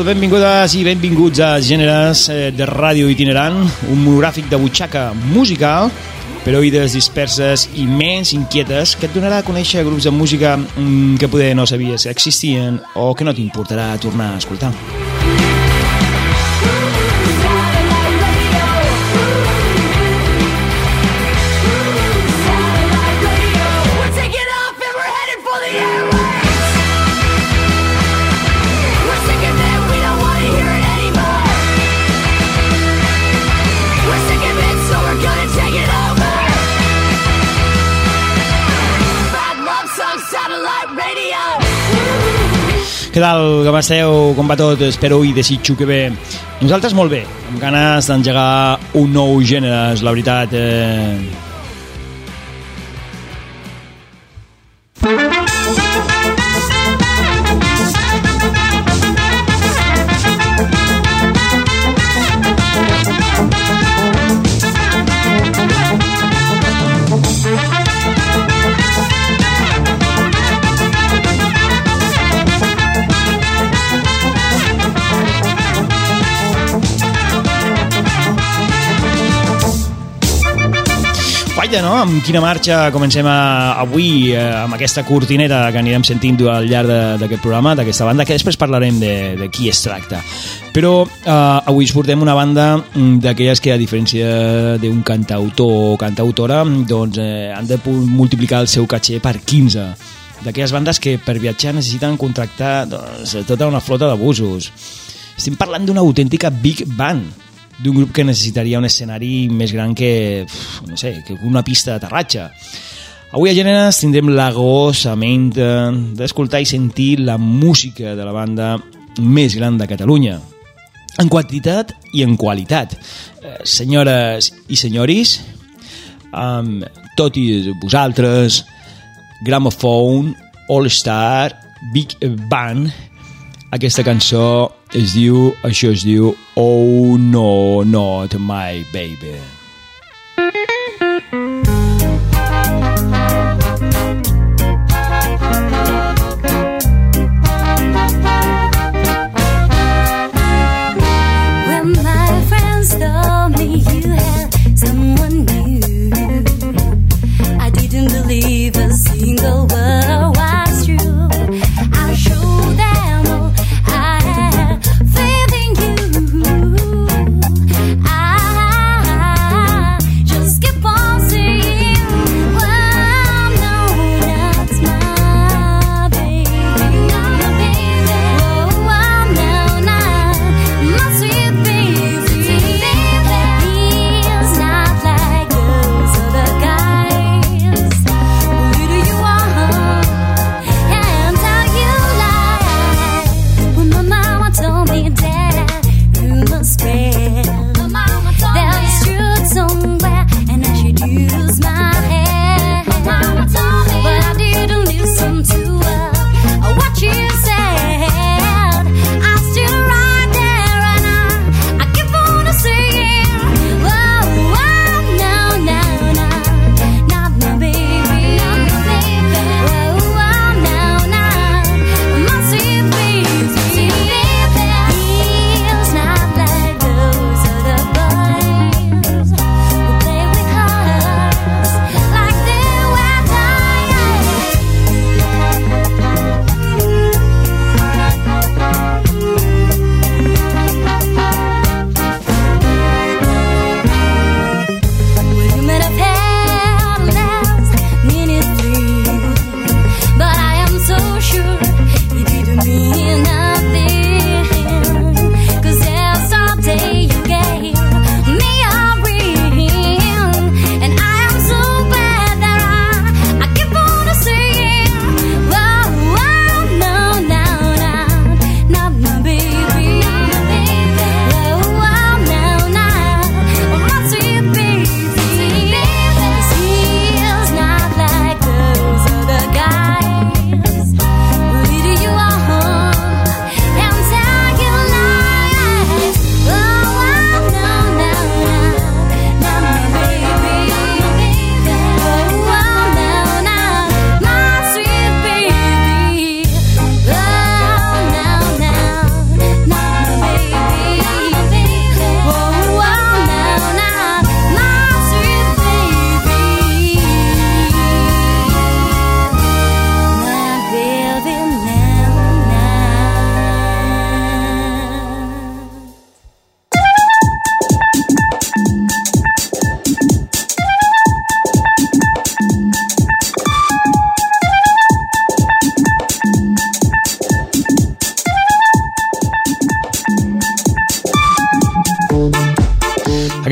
Benvingudes i benvinguts a Gèneres eh, de Ràdio Itinerant, un monogràfic de butxaca musical per oïdes disperses i menys inquietes que et donarà a conèixer grups de música mm, que poder no sabies que existien o que no t'importarà tornar a escoltar. Tal, com esteu? Com va tot? Espero i desitjo que bé. Nosaltres molt bé, amb ganes d'engegar un nou gènere, és la veritat. Eh... Vaja, no? Amb quina marxa comencem a, avui eh, amb aquesta cortineta que anirem sentint al llarg d'aquest programa, d'aquesta banda, que després parlarem de, de qui es tracta. Però eh, avui us portem una banda mm, d'aquelles que, a diferència d'un cantautor o cantautora, doncs eh, han de multiplicar el seu caché per 15 d'aquelles bandes que per viatjar necessiten contractar doncs, tota una flota d'abusos. Estem parlant d'una autèntica big band, d'un grup que necessitaria un escenari més gran que, no sé, que una pista d'aterratge. Avui a Gèneres tindrem la gossament d'escoltar i sentir la música de la banda més gran de Catalunya, en quantitat i en qualitat. Eh, senyores i senyoris, amb tot i vosaltres, Gramophone, All Star, Big Band, aquesta cançó es diu, això es diu Oh no, not my baby.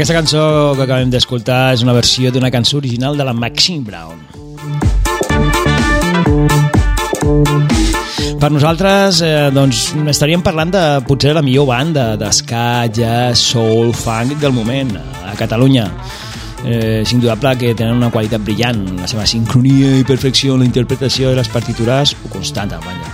Aquesta cançó que acabem d'escoltar és una versió d'una cançó original de la Maxine Brown. Per nosaltres, eh, doncs, estaríem parlant de potser la millor banda d'esca, jazz, soul, funk del moment a Catalunya. Eh, és indudable que tenen una qualitat brillant, la seva sincronia i perfecció en la interpretació de les partitures ho constata, vaja.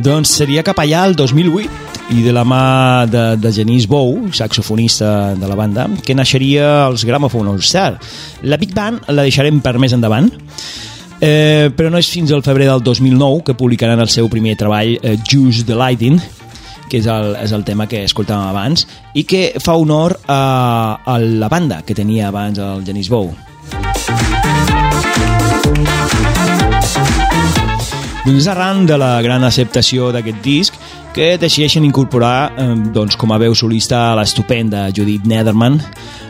Doncs seria cap allà el 2008 i de la mà de, de Genís Bou, saxofonista de la banda, que naixeria els Gramophone All Star. La Big Band la deixarem per més endavant, eh, però no és fins al febrer del 2009 que publicaran el seu primer treball, eh, Juice the Lighting, que és el, és el tema que escoltàvem abans, i que fa honor a, a la banda que tenia abans el Genís Bou. Doncs arran de la gran acceptació d'aquest disc que decideixen incorporar eh, doncs, com a veu solista l'estupenda Judith Nederman,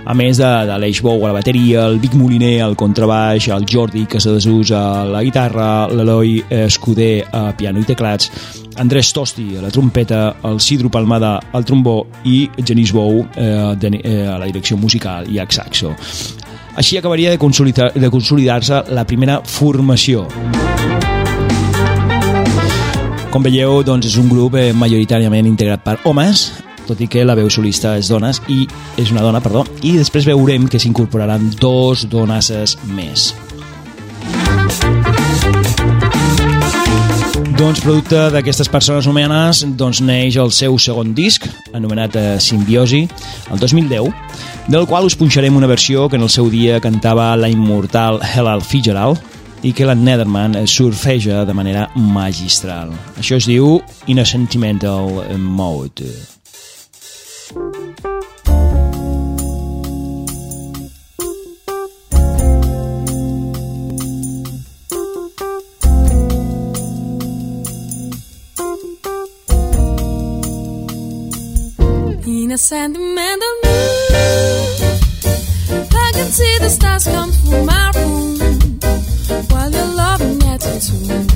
a més de, de l'Eix Bou a la bateria, el Vic Moliner al contrabaix, el Jordi Casadesús a la guitarra, l'Eloi Escuder a piano i teclats, Andrés Tosti a la trompeta, el Sidro Palmada al trombó i Genís Bou eh, eh, a la direcció musical i a saxo. Així acabaria de consolidar-se consolidar la primera formació. Com veieu, doncs és un grup eh, majoritàriament integrat per homes, tot i que la veu solista és dones i és una dona, perdó, i després veurem que s'incorporaran dos donasses més. Doncs producte d'aquestes persones humanes doncs neix el seu segon disc, anomenat eh, Simbiosi, el 2010, del qual us punxarem una versió que en el seu dia cantava la immortal Hellal Fitzgerald, i que la Netherman surfeja de manera magistral. Això es diu In a Sentimental Mode. In a sentimental mood, I can see the stars come through my room. While your loving attitude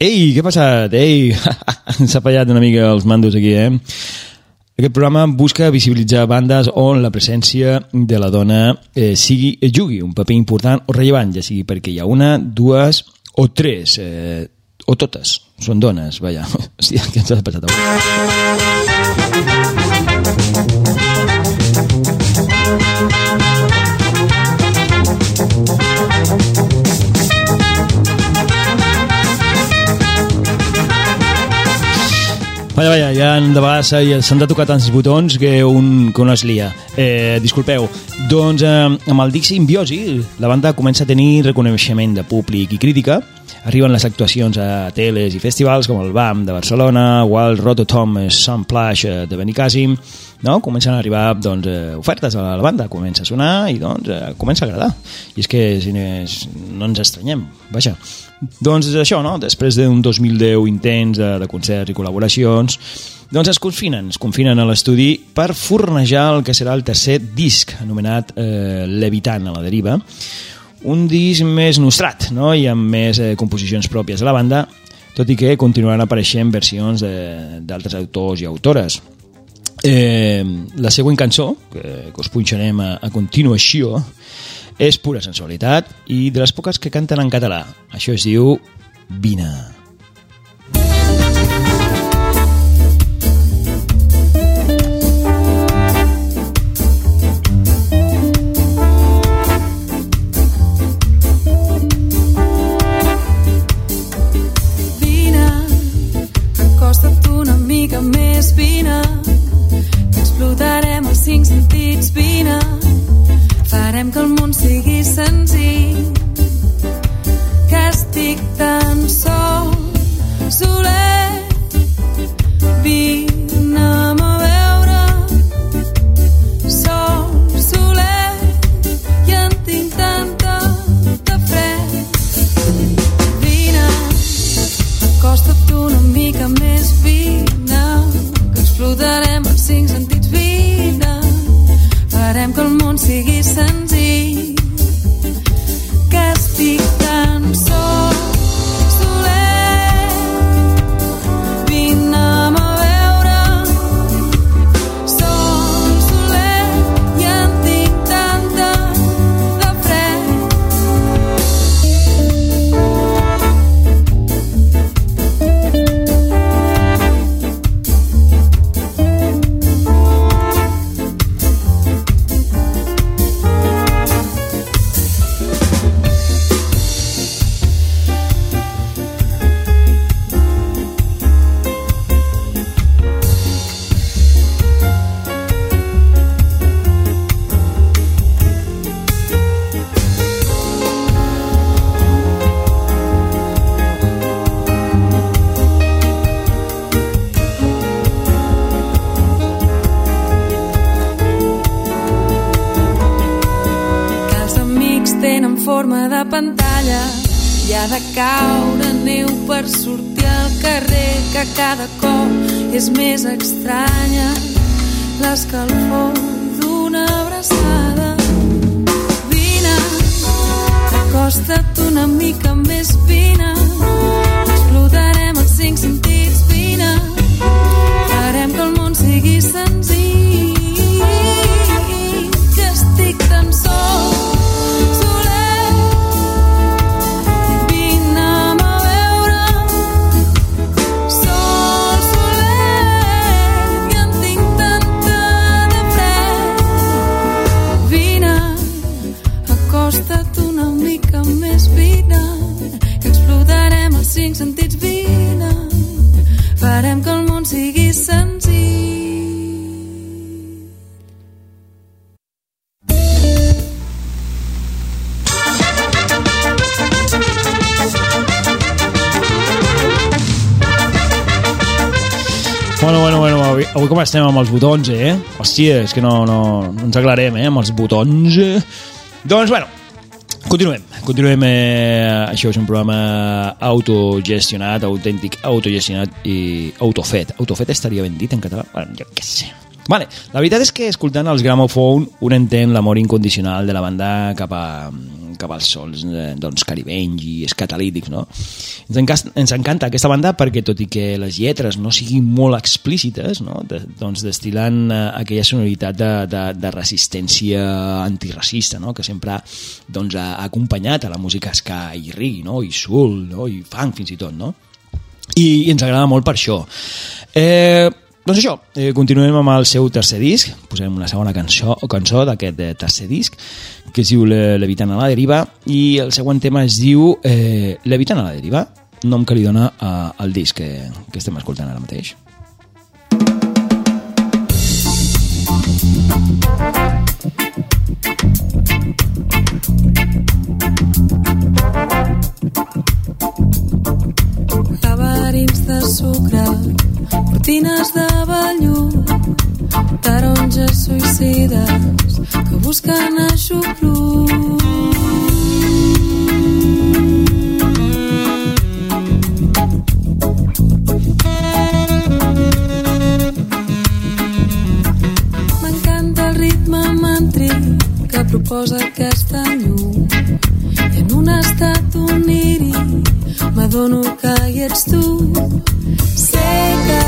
Ei, què ha passat? Ei, s'ha fallat una mica els mandos aquí, eh? Aquest programa busca visibilitzar bandes on la presència de la dona eh, sigui, jugui un paper important o rellevant, ja sigui perquè hi ha una, dues o tres, eh, o totes són dones, vaja. Hòstia, què ens ha passat avui? Vaja, vaja, ja de vegades eh, s'han de tocar tants botons que un, que un es lia. Eh, disculpeu. Doncs eh, amb el Dixie Simbiosi, la banda comença a tenir reconeixement de públic i crítica. Arriben les actuacions a teles i festivals com el BAM de Barcelona, el Rototom Sunplash eh, de Benicàssim. No? Comencen a arribar doncs, eh, ofertes a la banda, comença a sonar i doncs, eh, comença a agradar. I és que si no, és, no ens estranyem. Vaja, doncs és això, no? Després d'un 2010 intens de, de concerts i col·laboracions, doncs es confinen, es confinen a l'estudi per fornejar el que serà el tercer disc, anomenat eh, Levitant a la deriva, un disc més nostrat no? i amb més eh, composicions pròpies de la banda, tot i que continuaran apareixent versions d'altres autors i autores. Eh, la següent cançó, que, que us punxarem a, a continuació, és pura sensualitat i de les poques que canten en català. Això es diu Vina. Acosta't una mica més, explotarem els cinc sentits, vine, farem que el món sigui senzill, que estic tan sol, solet, vine'm a veure, sol, solet, i en tinc tanta de fred. Vine, acosta't una mica més, vine, que explotarem els cinc sentits, vine, farem que el món sigui senzill, estem amb els botons, eh? Hòstia, és que no, no, no ens aclarem, eh, amb els botons. Doncs, bueno, continuem. Continuem, eh, això és un programa autogestionat, autèntic, autogestionat i autofet. Autofet estaria ben dit en català? Bueno, jo què sé. Vale, la veritat és que escoltant els Gramophone un entén l'amor incondicional de la banda cap, a, cap als sols eh, doncs, caribenys i escatalítics, no? Ens, encanta, ens encanta aquesta banda perquè, tot i que les lletres no siguin molt explícites, no? De, doncs destilant eh, aquella sonoritat de, de, de resistència antiracista, no? Que sempre doncs, ha acompanyat a la música ska i reggae, no? I soul, no? I funk fins i tot, no? I, i ens agrada molt per això. Eh, doncs això, eh, continuem amb el seu tercer disc, posem una segona cançó, cançó d'aquest eh, tercer disc, que es diu Levitant a la deriva, i el següent tema es diu eh, Levitant a la deriva, nom que li dona eh, disc que, que estem escoltant ara mateix. Laberints de sucre, cortines de vellut, taronges suïcides que busquen aixopluc. M'encanta el ritme màntric que proposa aquesta llum i en un estat oniri m'adono que hi ets tu sé que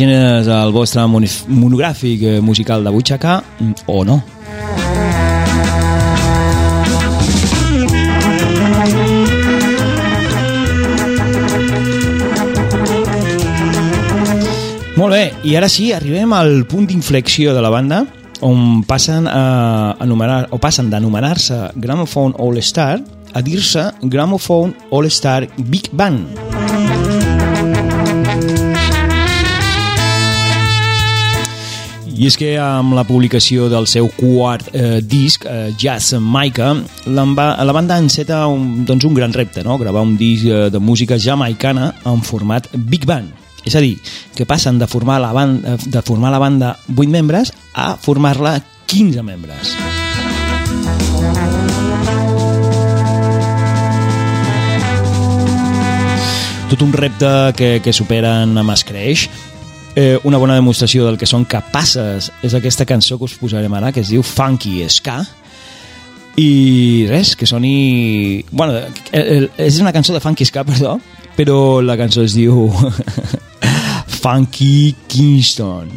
Genes al vostre monogràfic eh, musical de Butxaca, mm, o no? Molt bé, i ara sí, arribem al punt d'inflexió de la banda, on passen a anomenar, o passen d'anomenar-se Gramophone All Star a dir-se Gramophone All Star Big Band. I és que amb la publicació del seu quart eh, disc, eh, Jazz Maica, l'amba- la banda enceta un, doncs un gran repte, no? gravar un disc eh, de música jamaicana en format Big Band. És a dir, que passen de formar la banda, de formar la banda 8 membres a formar-la 15 membres. Tot un repte que, que superen amb Scratch. Eh, una bona demostració del que són capaces és aquesta cançó que us posarem ara, que es diu Funky Ska, i res, que soni... Bueno, és una cançó de Funky Ska, perdó, però la cançó es diu Funky Kingston.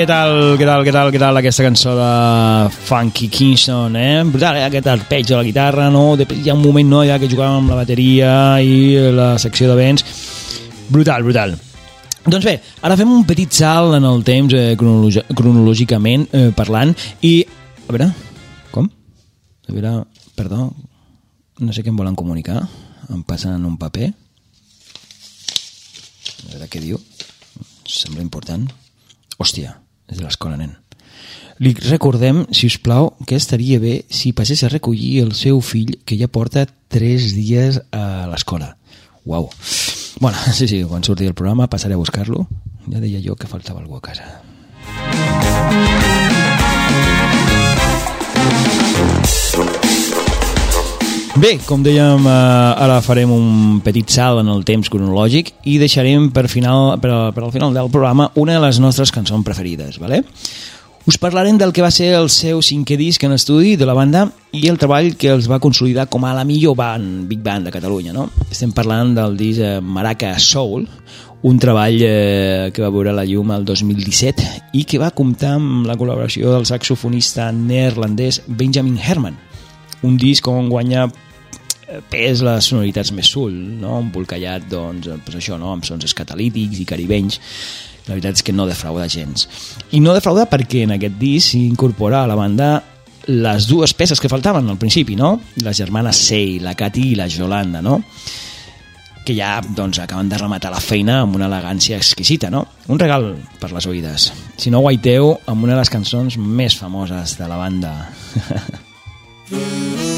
Què tal, què tal, què tal, què tal aquesta cançó de Funky Kingston, eh? Brutal, eh? aquest arpeig de la guitarra, no? Hi ha un moment, no?, ja que jugàvem amb la bateria i la secció de vents. Brutal, brutal. Doncs bé, ara fem un petit salt en el temps eh, cronològicament eh, parlant i... A veure, com? A veure, perdó, no sé què em volen comunicar. Em passen un paper. A veure què diu. Sembla important. Hòstia, de l'escola, nen. Li recordem, si us plau, que estaria bé si passés a recollir el seu fill, que ja porta 3 dies a l'escola. Uau. Bueno, sí, sí, quan surti el programa passaré a buscar-lo. Ja deia jo que faltava algú a casa. Bé, com dèiem, eh, ara farem un petit salt en el temps cronològic i deixarem per, final, per, per al final del programa una de les nostres cançons preferides, ¿vale? Us parlarem del que va ser el seu cinquè disc en estudi de la banda i el treball que els va consolidar com a la millor band, big band de Catalunya, no? Estem parlant del disc eh, Maraca Soul, un treball eh, que va veure la llum el 2017 i que va comptar amb la col·laboració del saxofonista neerlandès Benjamin Herman. Un disc on guanya eh, pes les sonoritats més soul, no? embolcallat doncs, pues això, no? amb sons escatalítics i caribenys la veritat és que no defrauda gens i no defrauda perquè en aquest disc s'incorpora a la banda les dues peces que faltaven al principi, no? Les germanes Sei, la Cati i la Jolanda, no? que ja doncs, acaben de rematar la feina amb una elegància exquisita, no? Un regal per les oïdes. Si no, guaiteu amb una de les cançons més famoses de la banda. I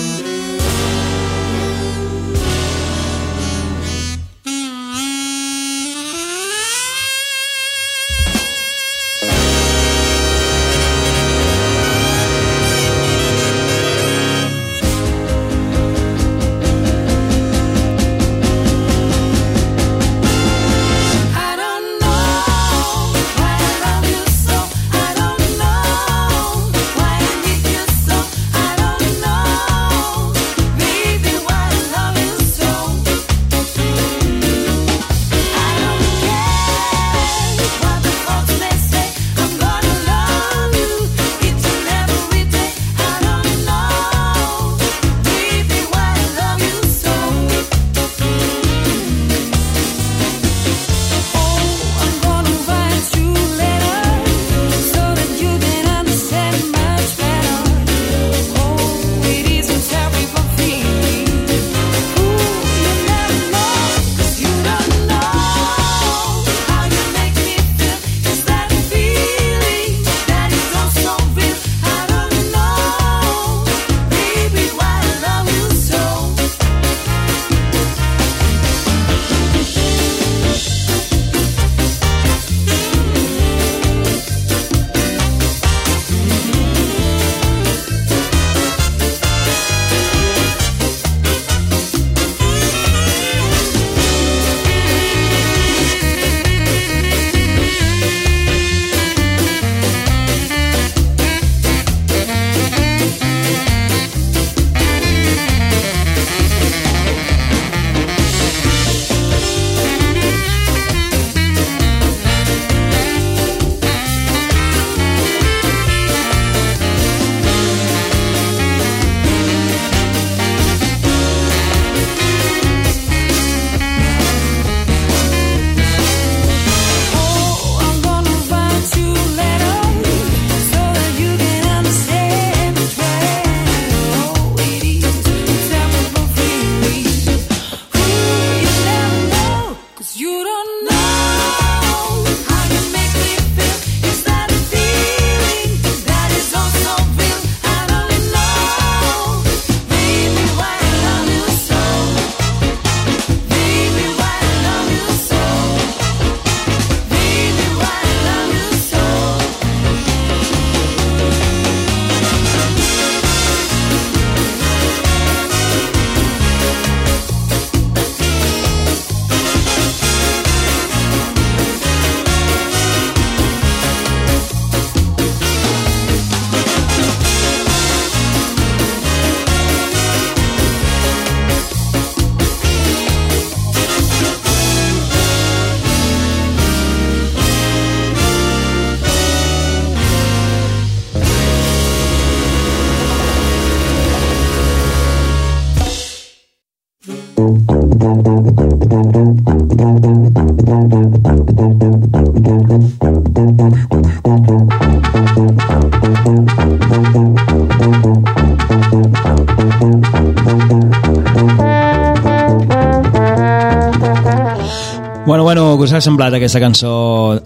bueno, què us ha semblat aquesta cançó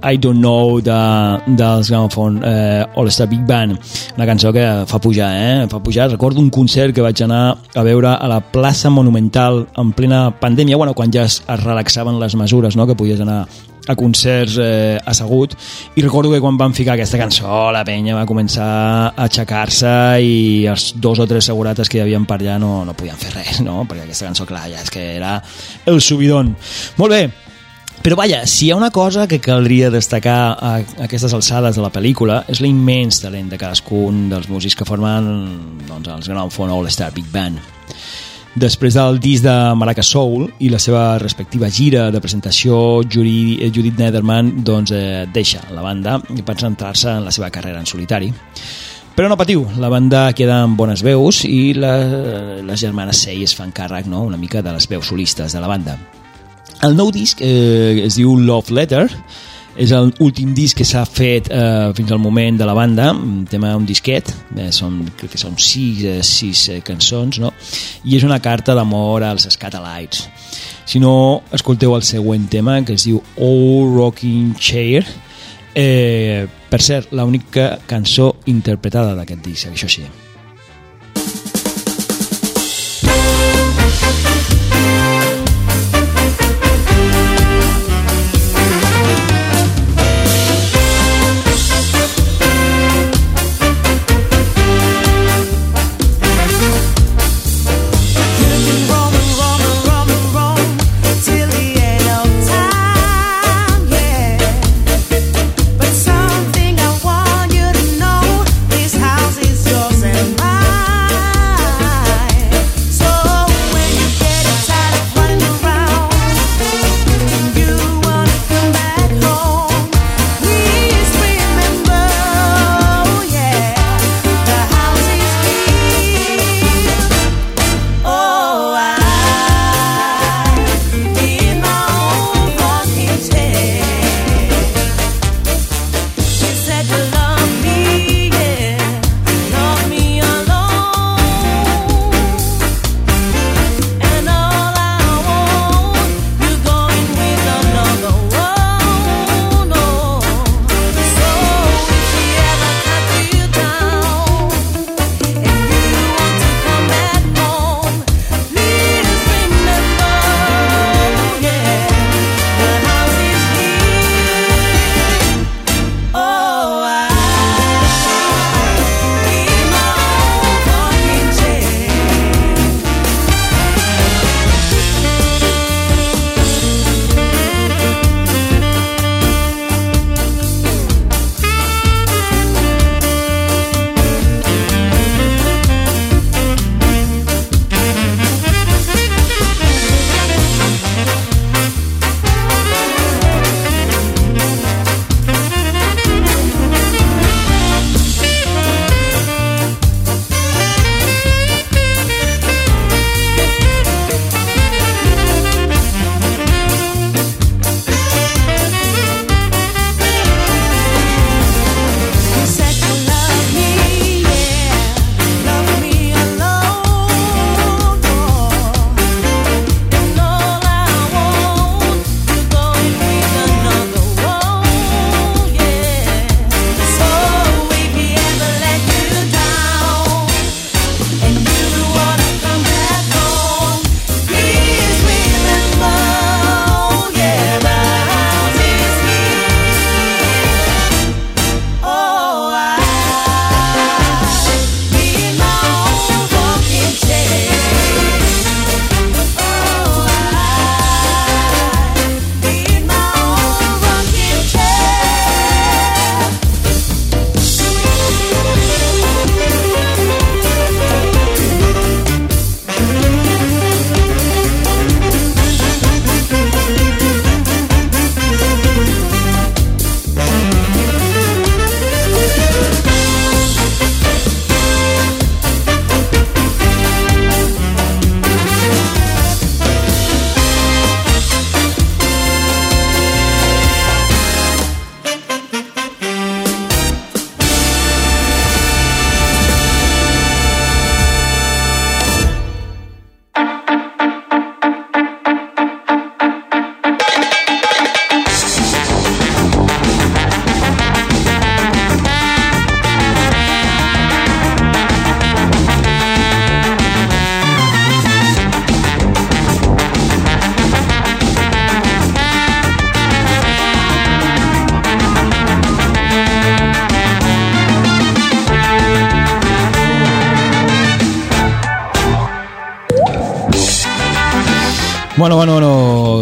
I Don't Know de, dels Gramophone eh, All Star Big Band? Una cançó que fa pujar, eh? Fa pujar. Recordo un concert que vaig anar a veure a la plaça Monumental en plena pandèmia, bueno, quan ja es, es relaxaven les mesures, no?, que podies anar a concerts eh, assegut i recordo que quan van ficar aquesta cançó la penya va començar a aixecar-se i els dos o tres segurates que hi havien per allà no, no podien fer res no? perquè aquesta cançó clar ja és que era el subidon molt bé, però vaja, si hi ha una cosa que caldria destacar a aquestes alçades de la pel·lícula és l'immens talent de cadascun dels músics que formen doncs, els Gramophone All Star Big Band. Després del disc de Maraca Soul i la seva respectiva gira de presentació, Judith, Judith Nederman doncs, eh, deixa la banda i per centrar-se en la seva carrera en solitari. Però no patiu, la banda queda amb bones veus i la, les germanes Sei es fan càrrec no? una mica de les veus solistes de la banda. El nou disc eh, es diu Love Letter, és l'últim disc que s'ha fet eh, fins al moment de la banda, un tema un disquet, eh, són, crec que són sis, eh, sis eh, cançons, no? i és una carta d'amor als Scatalites. Si no, escolteu el següent tema, que es diu All Rocking Chair, eh, per cert, l'única cançó interpretada d'aquest disc, això sí.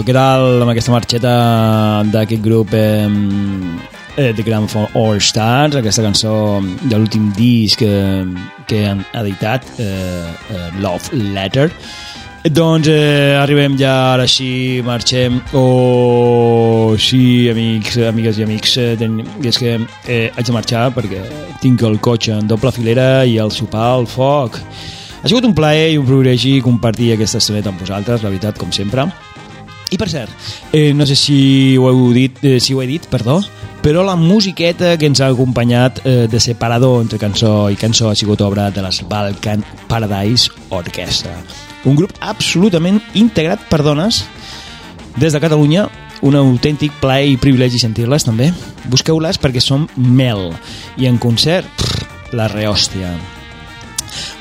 Bueno, què tal amb aquesta marxeta d'aquest grup eh, eh, de Gramophone All Stars, aquesta cançó de l'últim disc que, que han editat, eh, eh, Love Letter. Doncs eh, arribem ja, ara sí, marxem. Oh, sí, amics, amigues i amics, eh, és que eh, haig de marxar perquè tinc el cotxe en doble filera i el sopar al foc. Ha sigut un plaer i un privilegi compartir aquesta estoneta amb vosaltres, la veritat, com sempre. I per cert, eh, no sé si ho heu dit, eh, si ho he dit, perdó, però la musiqueta que ens ha acompanyat eh, de separador entre cançó i cançó ha sigut obra de les Balkan Paradise Orchestra. Un grup absolutament integrat per dones des de Catalunya, un autèntic plaer i privilegi sentir-les també. Busqueu-les perquè són mel i en concert, pff, la rehòstia.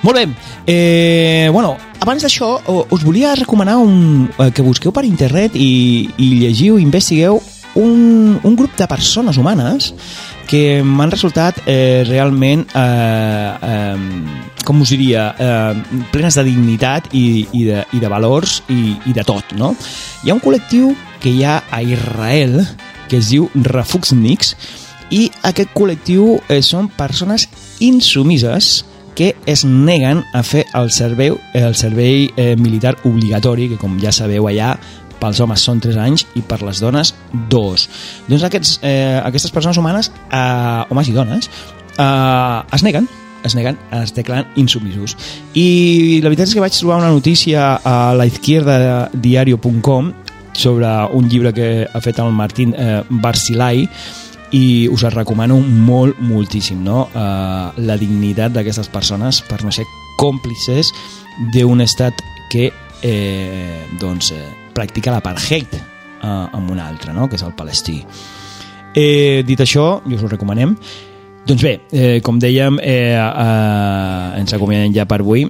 Molt bé, eh, bueno, abans d'això o- us volia recomanar un, eh, que busqueu per internet i, i llegiu, investigueu un, un grup de persones humanes que m'han resultat eh, realment, eh, eh, com us diria, eh, plenes de dignitat i, i, de, i de valors i, i de tot, no? Hi ha un col·lectiu que hi ha a Israel que es diu Refuxniks i aquest col·lectiu eh, són persones insumises que es neguen a fer el servei, el servei eh, militar obligatori, que com ja sabeu allà pels homes són 3 anys i per les dones 2. Doncs aquests, eh, aquestes persones humanes, eh, homes i dones, eh, es neguen es neguen, es declaren insumisos. I la veritat és que vaig trobar una notícia a laizquierdadiario.com sobre un llibre que ha fet el Martín eh, Barcilai i us el recomano molt, moltíssim, no? Uh, la dignitat d'aquestes persones per no ser còmplices d'un estat que eh, doncs, eh, practica l'apartheid uh, amb un altre, no? que és el palestí. Eh, dit això, i us ho recomanem, doncs bé, eh, com dèiem, eh, eh, ens acomiadem ja per avui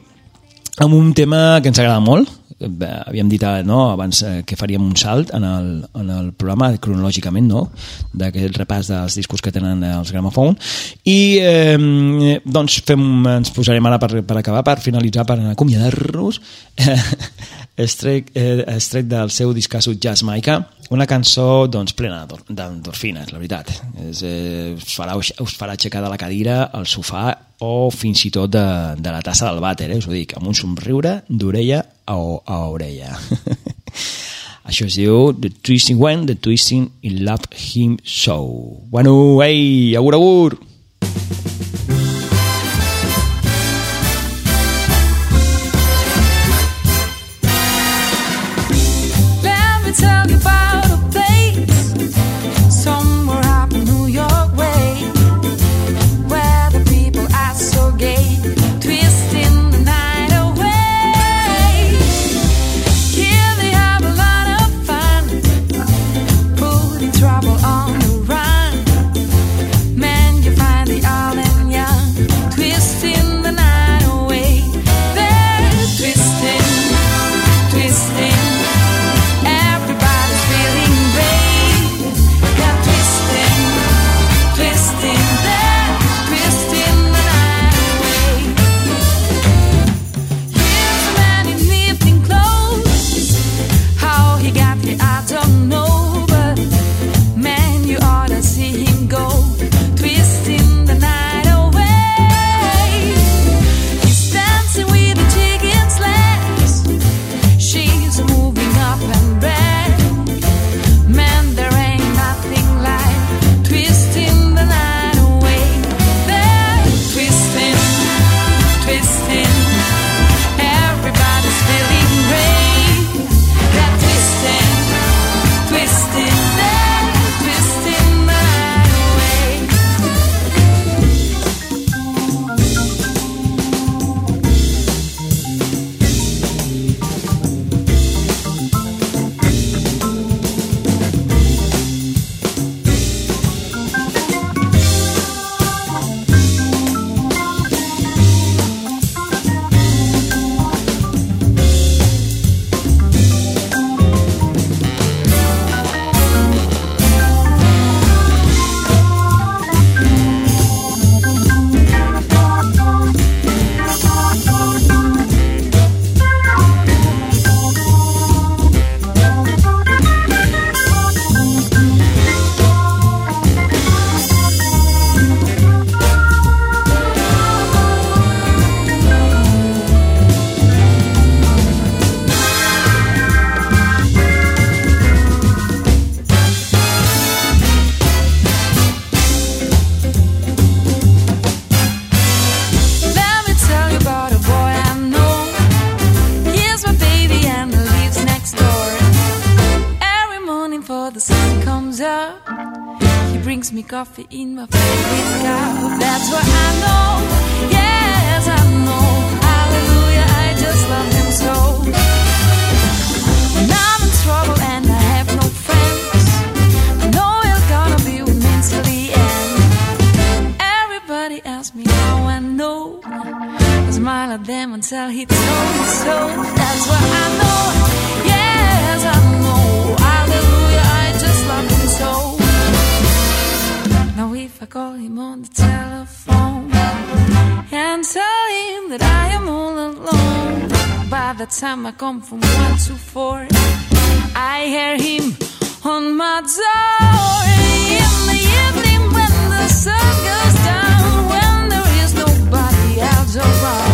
amb un tema que ens agrada molt, havíem dit eh, no, abans eh, que faríem un salt en el, en el programa cronològicament no? d'aquest repàs dels discos que tenen els Gramophone i eh, doncs fem, ens posarem ara per, per acabar, per finalitzar per acomiadar-nos eh, estrec, eh, estrec del seu discasso Jazz Maica una cançó doncs, plena d'endor- d'endorfines, la veritat. És, eh, us, farà, us farà aixecar de la cadira, al sofà o fins i tot de, de la tassa del vàter, eh? us ho dic, amb un somriure d'orella a, a orella. Això es diu The Twisting When, The Twisting in Love Him So. Bueno, ei, agur, agur! Trouble. on call him on the telephone and tell him that I am all alone. By the time I come from one to four, I hear him on my door in the evening when the sun goes down, when there is nobody else around.